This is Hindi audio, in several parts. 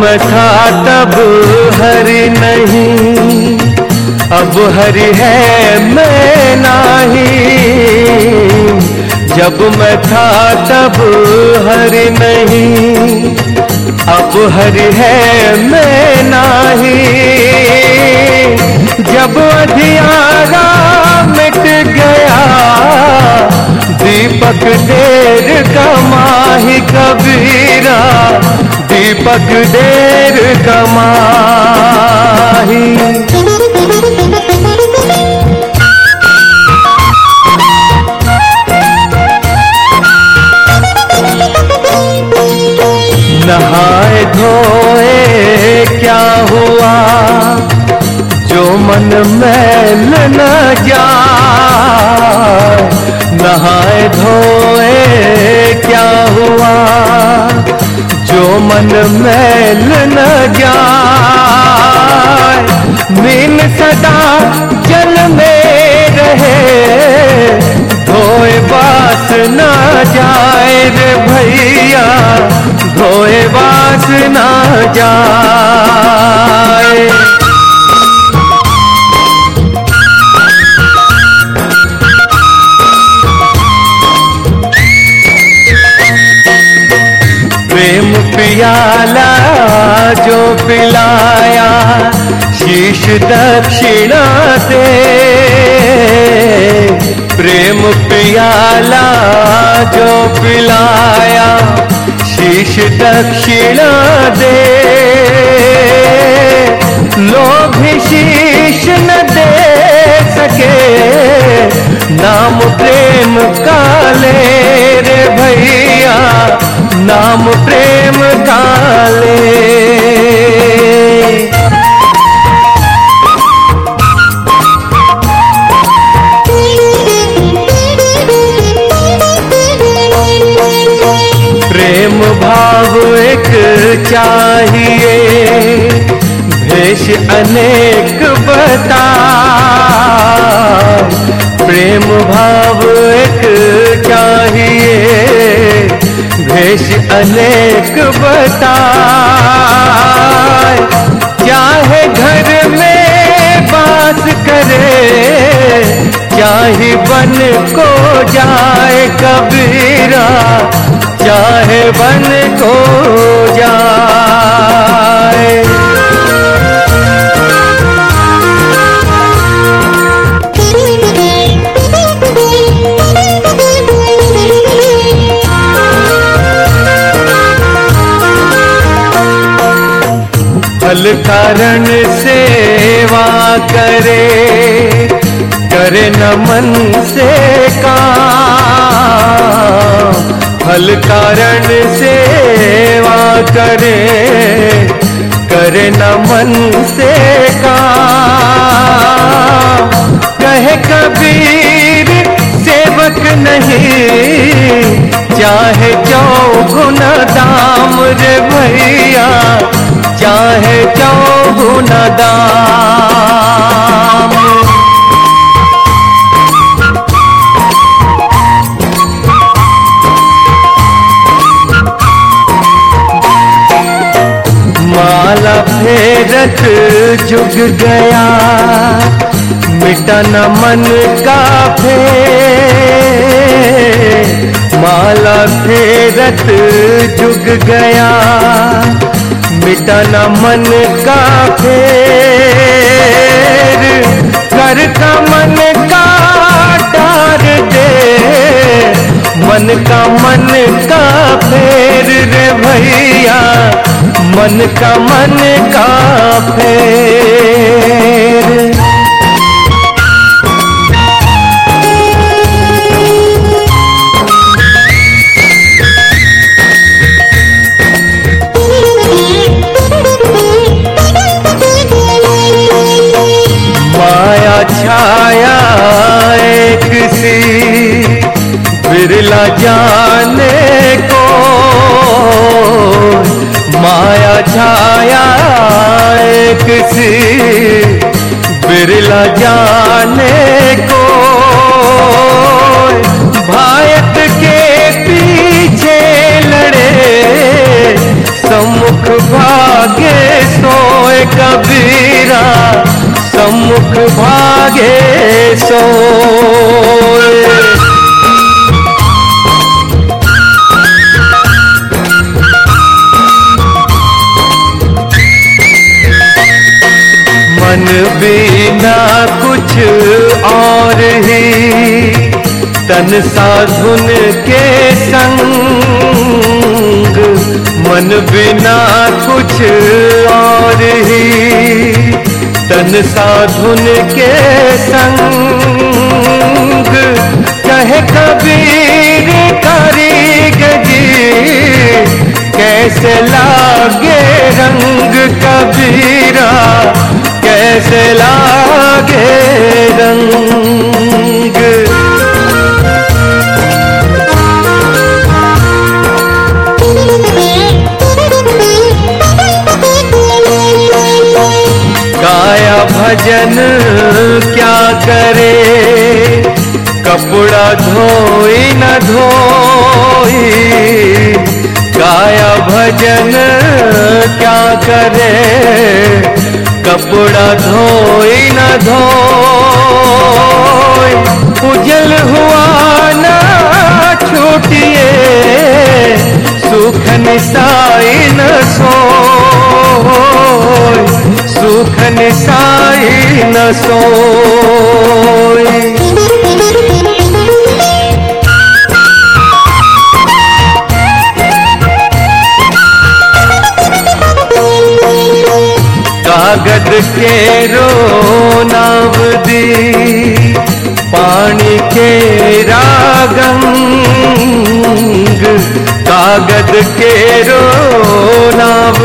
जब था तब हरि नहीं, अब हरि है मैं नहीं। जब मैं था तब हरि नहीं, अब हरि है मैं नहीं। जब अधियारा मिट गया, दीपक देर कमाही कबीरा दीपक देर कमाही। नहाए धोए क्या हुआ? जो मन मैल न जाए। नहाए धोए क्या हुआ? जो मन मैल न जाए, मीन सदा जल में रहे। धोए बास न जाए रे भैया, धोए बास न जाए। पियाला जो पिलाया, शीश दक्षिणा दे प्रेम पियाला जो पिलाया, शीश दक्षिणा दे लोभ शीश न दे सके, नाम प्रेम काले रे भैया। नाम प्रेम काले। प्रेम भाव एक चाहिए भेष अनेक बता। प्रेम भाव अनेक बताए, चाहे घर में बात करे, चाहे बन को जाए कबीरा, चाहे बन को जाए। कारण सेवा करे करे न मन से काम। फल कारण सेवा करे करे न मन से काम। कहे कबीर, सेवक नहीं, चाहे चौगुन दाम रे भैया। चाहे चौगुन दाम माला फेरत जुग गया मिटा न मन का फे माला फेरत जुग गया मिटा न मन का फेर कर का मन का डार दे। मन का मन का फेर रे भैया, मन का मन का फेर। बिरला जाने को। माया छाया एक सी बिरला जाने को। भारत के पीछे लड़े, सम्मुख भा कबीरा, सम्मुख भागे सोए तन साधुन के संग, मन बिना कुछ और ही। तन साधुन के संग, कहे कबीर कारीगरी कैसे लागे रंग कबीरा, कैसे लागे रंग। भजन क्या करे? कपड़ा धोई न धोई, गाया भजन क्या करे? कपड़ा धोई न धोई, उजल हुआ ना छूटिए, सुख निसाई न सोई। सुख निसाई न सोई कागद के रो नाव दी पानी के रागंग। कागद के रो नाव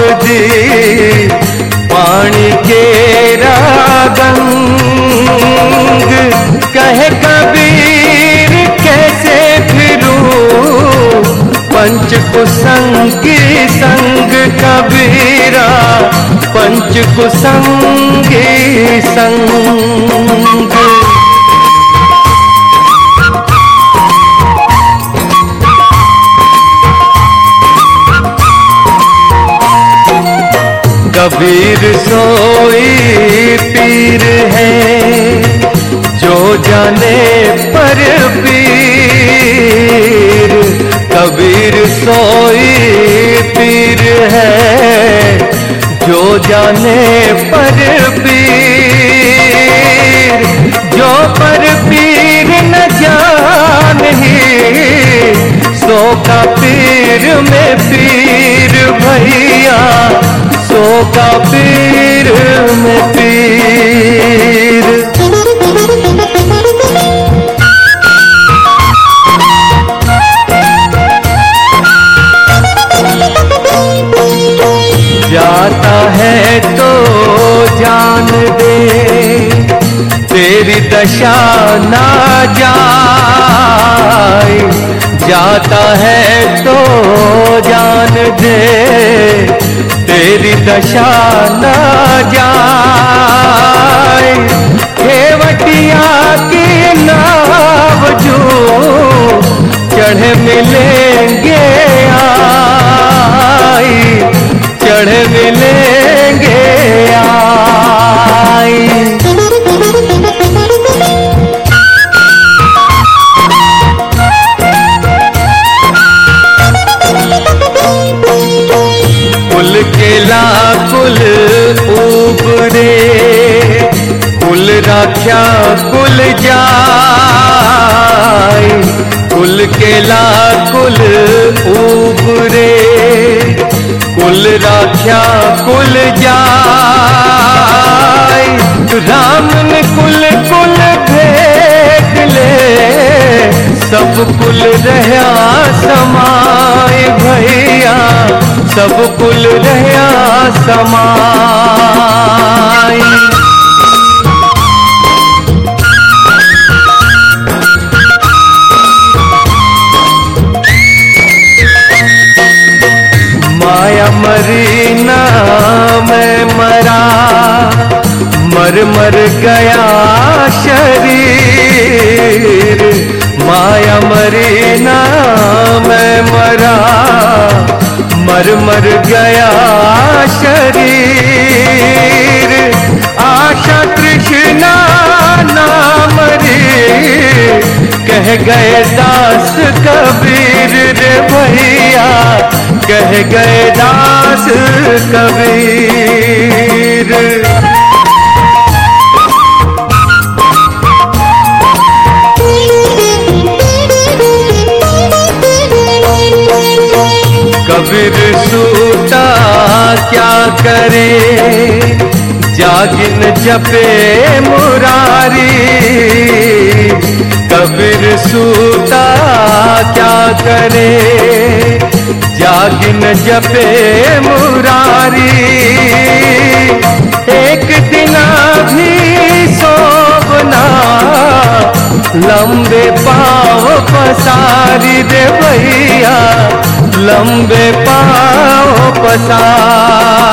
के रागंग कहे कबीर कैसे फिरूं? पंच कुसंगी संग कबीरा पंच कुसंगी संग। कबीर सोई पीर है, जो जाने पर पीर। कबीर सोई पीर है, जो जाने पर पीर। जो पर पीर न जान ही सो का पीर में पीर भैया। सो पीर में पीर। जाता है तो जान दे, तेरी दशा ना जाए। जाता है तो जान दे तेरी दशा न जाए केवटिया की नाव जो चढ़े मिलेंगे आई चढ़ मिलेंगे सब कुल रहा समाय माया मरी ना मैं मरा, मर मर गया शरीर। माया मरी ना मैं मरा मर मर गया शरीर। आशा कृष्णा नाम रे कह गए दास कबीर रे भैया। कह गए दास कबीर। कबीर सूता क्या करे? जागिन जपे मुरारी। कबीर सूता क्या करे? जागिन जपे मुरारी। लंबे पाव पसारी दे भैया लंबे पाव पसारी।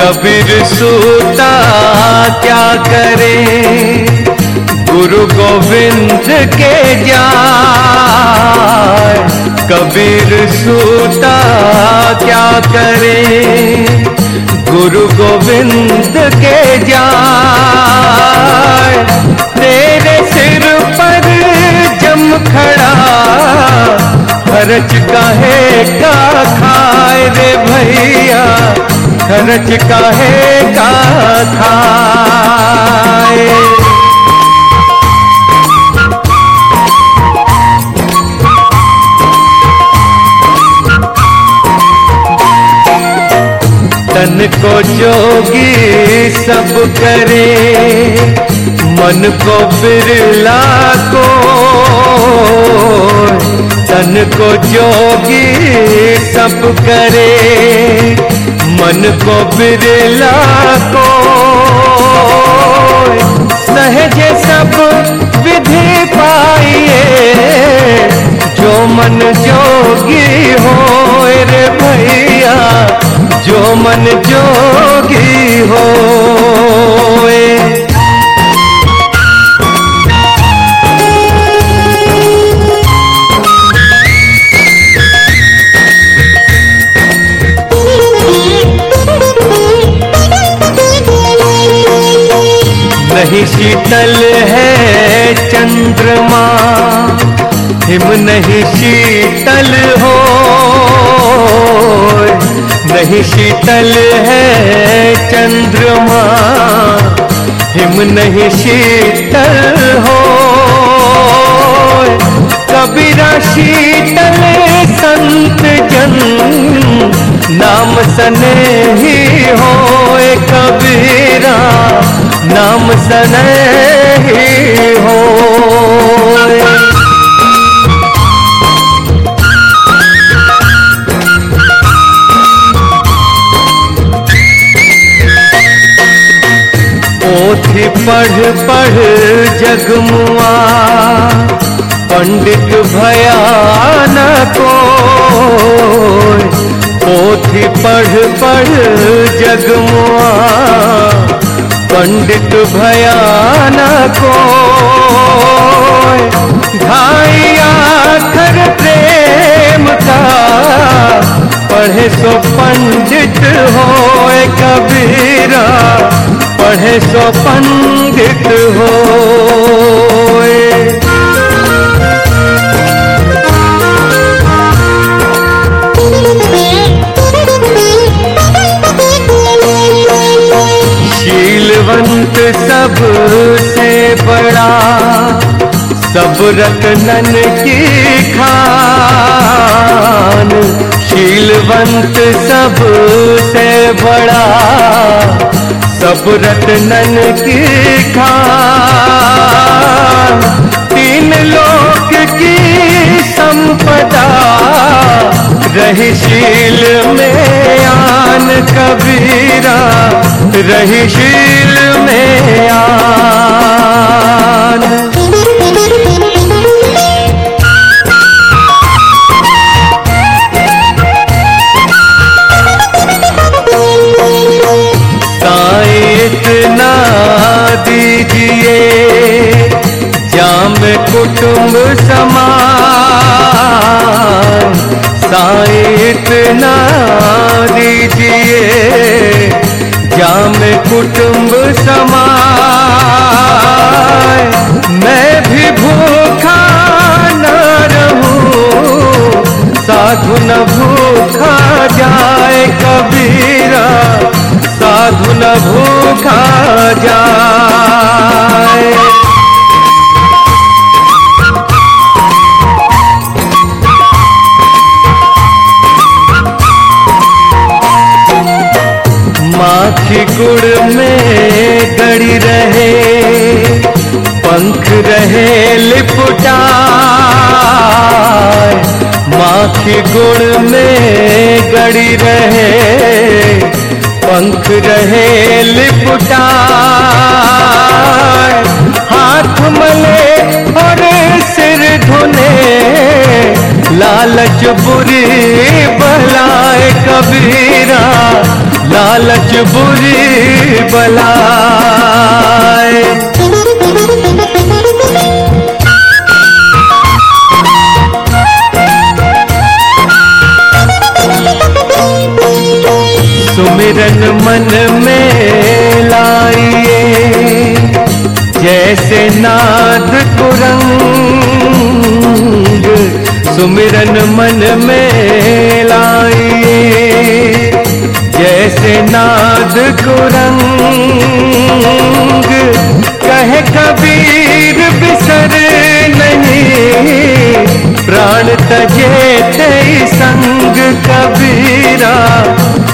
कबीर सूता क्या करे? गुरु गोविंद के जाय। कबीर सूता क्या करे? गुरु गोविंद के जाय। तेरे सिर पर जम खड़ा, खर्च काहे का खाए रे भैया। खर्च काहे का खाए। तन को जोगी सब करे। मन को बिरला को तन को जोगी सब करे। मन को बिरला को, सहज सब विधि पाइए। जो मन जोगी हो रे भैया जो मन जोगी शीतल है चंद्रमा, हिम नहीं शीतल हो कबीरा शीतल संत जन, नाम सने ही हो कबीरा नाम सने ही हो पढ़ पढ़ जगमुआ, पंडित भयान को पोथी पढ़ पढ़ जगमुआ, पंडित भयान को ढाई आखर प्रेम का, पढ़े सो पंडित होए कबीरा। पढ़े सो पंडित होए। शीलवंत सबसे बड़ा सब रत्नन की खान। शीलवंत सबसे बड़ा सब रत्नन की खान, तीन लोक की संपदा, रही शील में आन कबीरा, रही शील में आन। दीजिए। जाम कुटुंब समान साई दीजिए। जाम कुटुंब समान। लालच बुरी बलाए। सुमिरन मन में लाइए जैसे नाद कुरंग सुमिरन मन में लाइए। जैसे को रंग कहे कबीर बिसर नहीं। प्राण तजे तई संग कबीरा।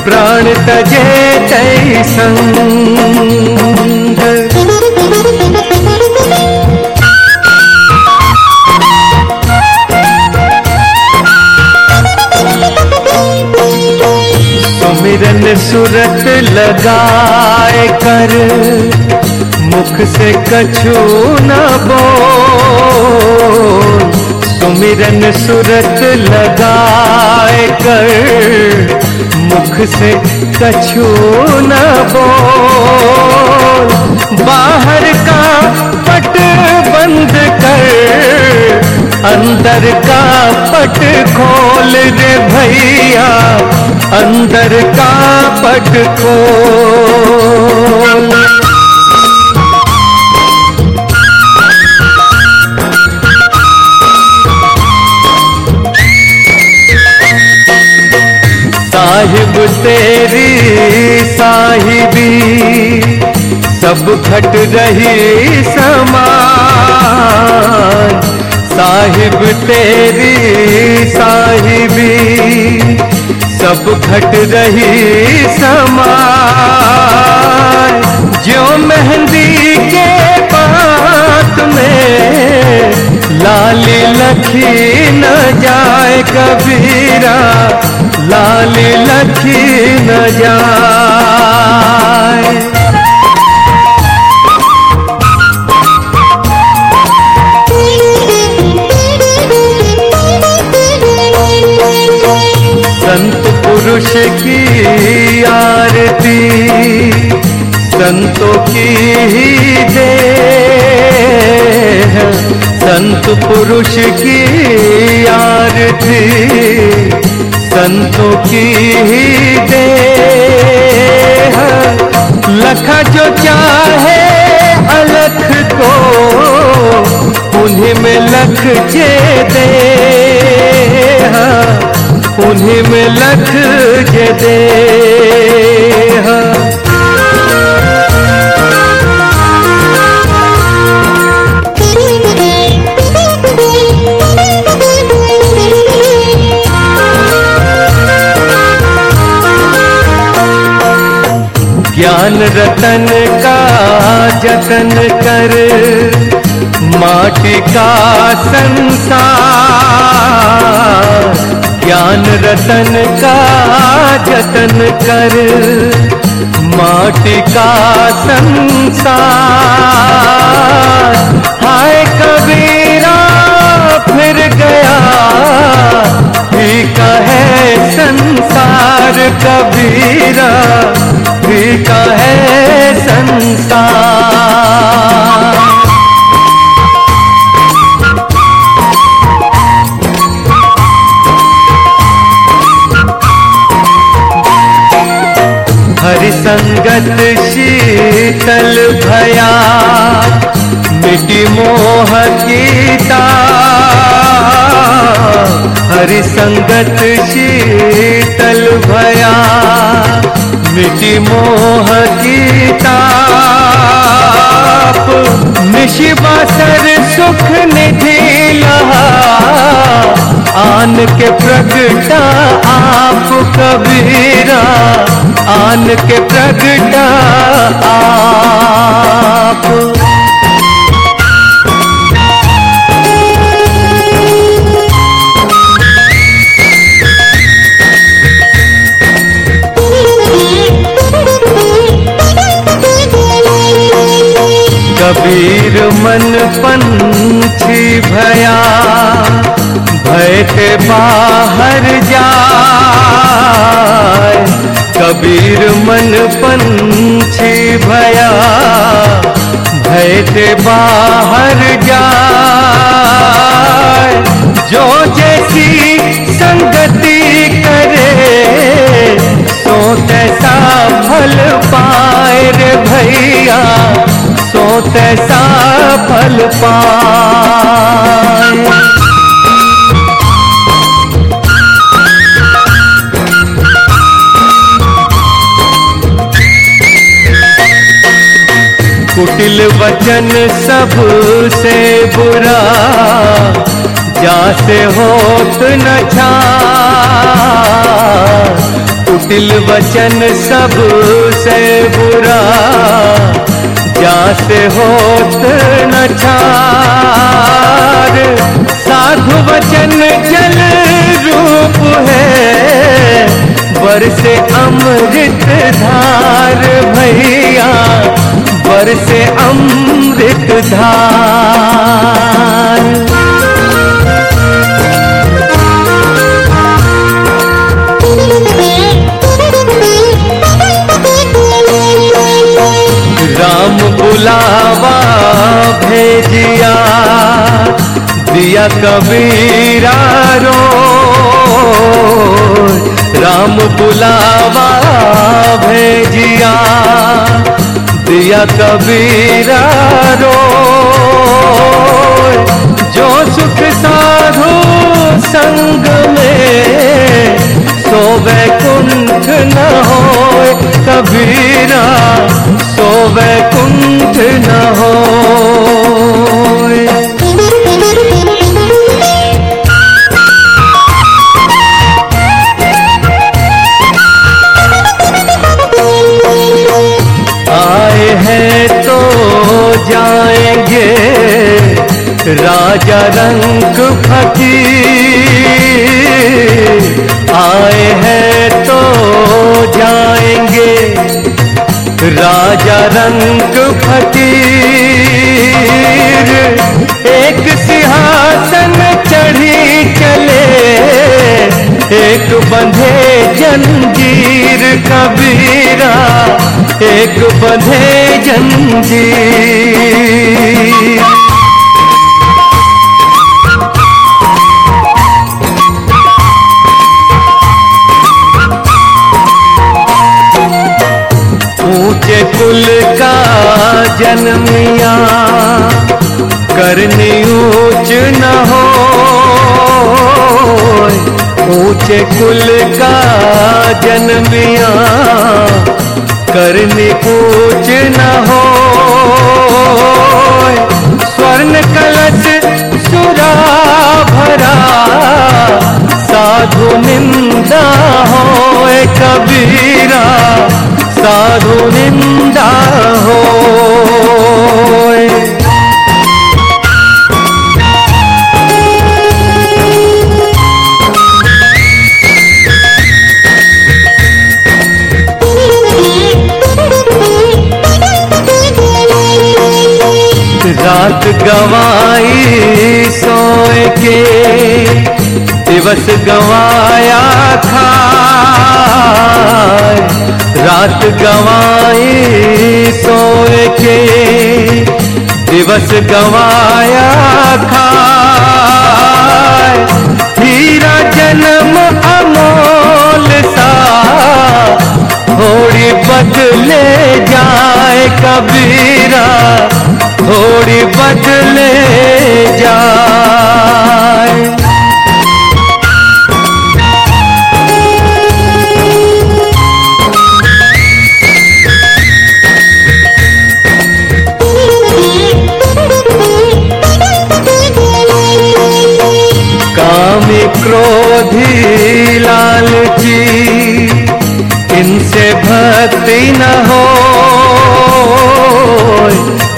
प्राण तजे तई संग। सुरत लगाए कर, मुख से कछु न बोल। सुमिरन सुरत लगाए कर, मुख से कछु न बोल। बाहर का पट बंद कर, अंदर का पट खोल रे भैया। अंदर का पट खोल। साहिब तेरी साहिबी सब घट रही समान साहिब तेरी साहिबी। सब घट रही समाय जो मेहंदी के पात में लाली लखी न जाए कबीरा, लाल लखी न जाए। की आरती, संतों की ही दे संत पुरुष की आरती, संतों की ही दे लखा जो चाहे अलख को, उन्हीं में लख जे दे। उन्हीं में लख जे दे ज्ञान रतन का जतन कर माटी का संसार। ज्ञान रतन का जतन कर, माटी का संसार। हाय कबीरा, फिर गया ही कहे संसार कबीरा भी का है संसार। संगत शीतल भया, मिटी मोह गीता हरि संगत शीतल भया, मिटी मोह गीता निशि बासर सुख निधि आन के प्रगटा आप कबीरा। आन के प्रगटा आप। कबीर मन पंछी भया भय के बाहर जाए। कबीर मन पंछी भया, भय के बाहर जाए। जो जैसी संगति करे, सो तैसा फल पाए रे भैया, सो तैसा फल पाए। कुटिल वचन सबसे बुरा। जासे होत न छा। कुटिल वचन सबसे बुरा। जासे होत न छार साधु वचन जल रूप है। बरसे अमृत धार भैया बरसे अमृत धार। राम बुलावा भेजिया दिया कबीरा रो राम बुलावा भेजिया, दिया कबीरा रो। जो सुख साधु संग में सो वैकुंठ न हो कबीरा सो वैकुंठ न हो राजा रंग फकीर, आए हैं तो जाएँगे। राजा रंग फकीर, एक सिंहासन चढ़ी चले। एक बंधे जंजीर कबीरा एक बंधे जंजीर। कुल का जन्मिया करनी ऊंच न हो। ऊँचे कुल का जन्मिया करनी ऊंच न हो। स्वर्ण कलश सुरा भरा, साधु निंदा हो कबीरा। साधु निंदा हो रात गवाई सोए के दिवस गवाया रात गवाई सोए के, दिवस गवाया खाए। हीरा जन्म अमोल सा, थोड़ी बदले जाए कबीरा, थोड़ी बदले जाए क्रोधी लालची इनसे भक्ति न हो।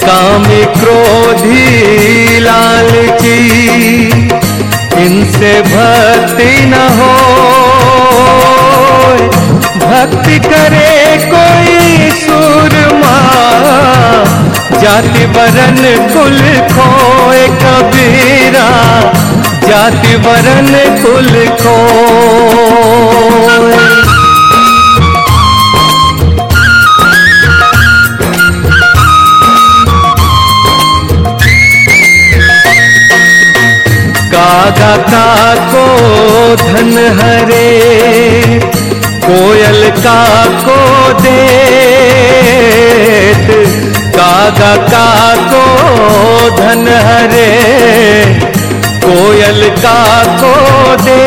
कामी क्रोधी लालची इनसे भक्ति न हो। भक्ति करे कोई सूरमा, जाति वरन कुल खोए कबीरा। जाति वरन कुल खोए कागा का को धन हरे, कोयल का को दे का को धन हरे कोयल का को दे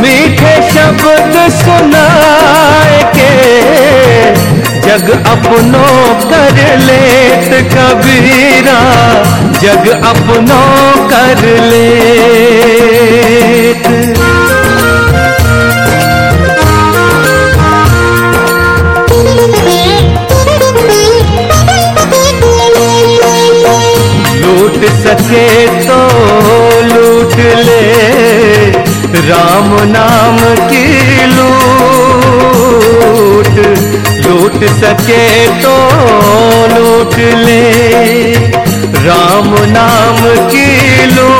मीठे शब्द सुनाए के, जग अपनों कर ले कबीरा, जग अपनों कर लेत। लूट सके तो लूट ले। राम नाम की लूट लूट सके तो लूट ले। राम नाम की लूट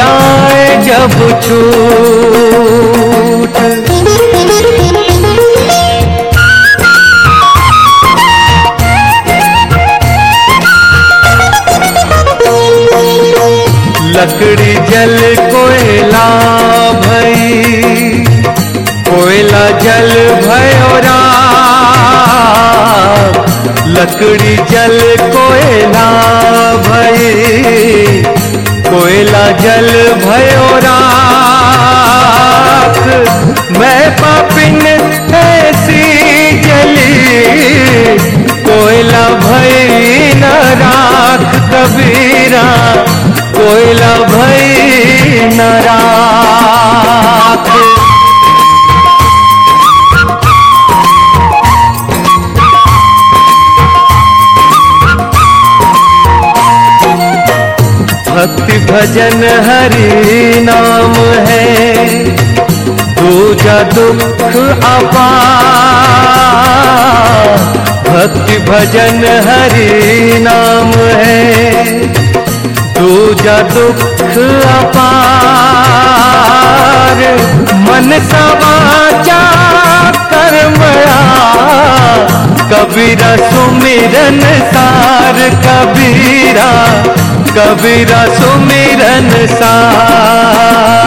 जाए जब छूट। लकड़ी जल कोयला भई कोयला जल भयो लकड़ी जल कोयला भई कोयला जल भयो राख। मैं पापिन ऐसी जली। कोयला भई न राख कबीरा। कोयला भई हरि नाम है दूजा दुख अपा भक्ति भजन हरि नाम है दूजा दुख अपार। मन समाचा कर्मया कबीरा सुमिरन सार कबीरा। कबीरा सुमिरन सार